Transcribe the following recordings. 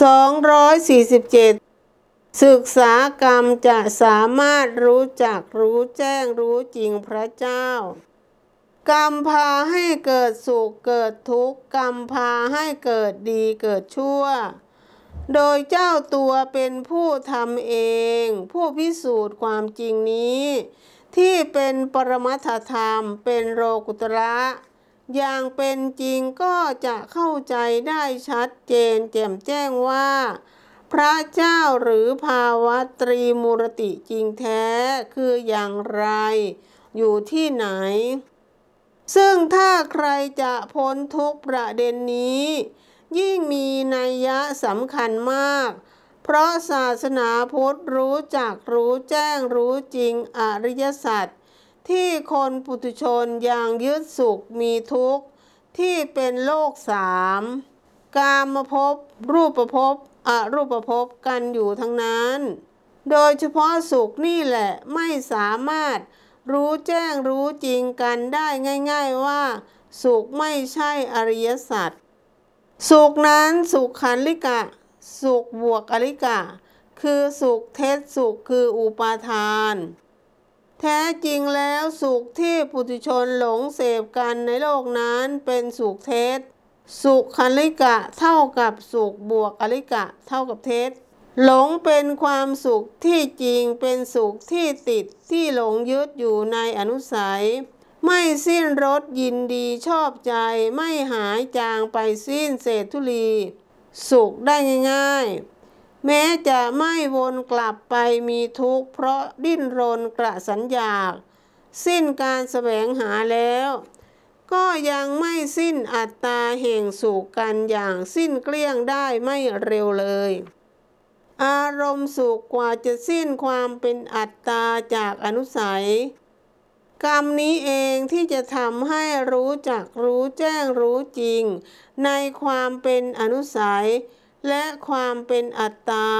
247 ศึกษากรรมจะสามารถรู้จักรู้แจ้งรู้จริงพระเจ้า กรรมพาให้เกิดสุขเกิดทุกข์กรรมพาให้เกิดดีเกิดชั่ว โดยเจ้าตัวเป็นผู้ทำเอง ผู้พิสูจน์ความจริงนี้ ที่เป็นปรมัตถธรรมเป็นโลกุตระ อย่างเป็นจริงก็จะเข้าใจได้ชัดเจนแจ่มแจ้งว่า พระเจ้าหรือภาวะตรีมูรติจริงแท้คืออย่างไร อยู่ที่ไหน ซึ่งถ้าใครจะพ้นทุกประเด็นนี้ ยิ่งมีนัยยะสำคัญมาก เพราะศาสนาพุทธรู้จักรู้แจ้งรู้จริงอริยสัจ ที่คนปุถุชนยังยึดสุขมีทุกข์ ที่เป็นโลกสามกามภพรูปภพอรูปภพกันอยู่ทั้งนั้น โดยเฉพาะสุขนี่แหละไม่สามารถรู้แจ้งรู้จริงกันได้ง่าย ๆว่า สุขไม่ใช่อริยสัจสุขนั้นสุขขันลิกะ สุขบวกอริกะ คือสุขเทศสุขคืออุปาทาน แท้จริงแล้วสุขที่ปุถุชนหลงเสพกันในโลกนั้นเป็นสุขเทศสุขคันลิกะเท่ากับสุขบวกอริกะเท่ากับเทศหลงเป็นความสุขที่จริงเป็นสุขที่ติดที่หลงยึดอยู่ในอนุสัย ไม่สิ้นรสยินดีชอบใจไม่หายจางไปสิ้นเศษธุลี สุขได้ง่าย ๆ แม้จะไม่วนกลับไปมีทุกข์เพราะดิ้นรนกระสันอยาก สิ้นการแสวงหาแล้ว ก็ยังไม่สิ้นอัตตาแห่งสุขกันอย่างสิ้นเกลี้ยงได้ไม่เร็วเลย อารมณ์สุขกว่าจะสิ้นความเป็นอัตตาจากอนุสัย กรรมนี้เองที่จะทำให้รู้จักรู้แจ้งรู้จริง ในความเป็นอนุสัย และความเป็นอัตตา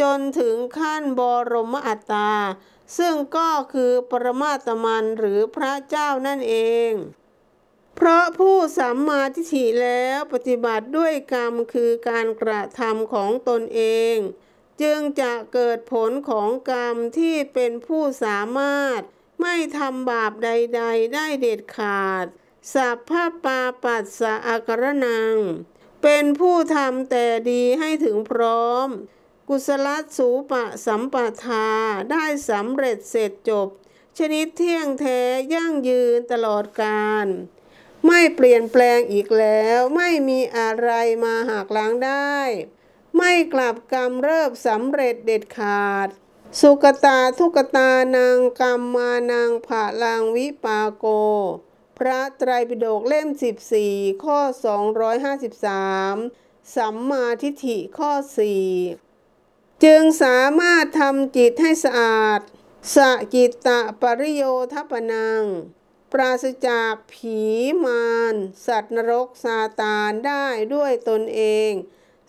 จนถึงขั้นบรมอัตตา ซึ่งก็คือปรมาตมันหรือพระเจ้านั่นเอง เพราะผู้สัมมาทิฏฐิแล้วปฏิบัติด้วยกรรมคือการกระทำของตนเอง จึงจะเกิดผลของกรรมที่เป็นผู้สามารถไม่ทำบาปใด ๆ ได้เด็ดขาด สัพพปาปัสสะอาการนัง เป็นผู้ทำแต่ดีให้ถึงพร้อม กุศลสูปะสัมปทาได้สำเร็จเสร็จจบ ชนิดเที่ยงแท้ยั่งยืนตลอดกาลไม่เปลี่ยนแปลงอีกแล้วไม่มีอะไรมาหักล้างได้ ไม่กลับกรรมเริบสำเร็จเด็ดขาด สุกตาทุกตานางกรรมมานังผาลังวิปาโก พระไตรปิฎกเล่ม 14 ข้อ 253 สัมมาทิฏฐิข้อ 4 จึงสามารถทำจิตให้สะอาดสะจิตตะปริโยทัปนัง ปราศจากผีมารสัตว์นรกซาตานได้ด้วยตนเอง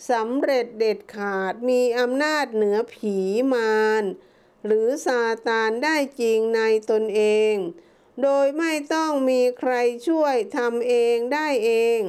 สำเร็จเด็ดขาดมีอำนาจเหนือผีมารหรือซาตานได้จริงในตนเอง โดยไม่ต้องมีใครช่วยทำเองได้เอง